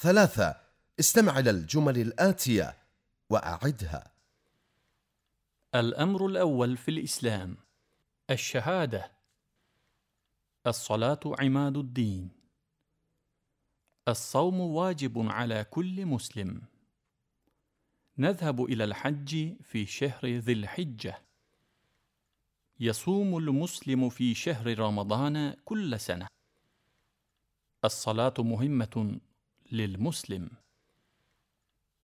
ثلاثة استمع إلى الجمل الآتية وأعدها. الأمر الأول في الإسلام الشهادة. الصلاة عماد الدين. الصوم واجب على كل مسلم. نذهب إلى الحج في شهر ذي الحجة. يصوم المسلم في شهر رمضان كل سنة. الصلاة مهمة للمسلم.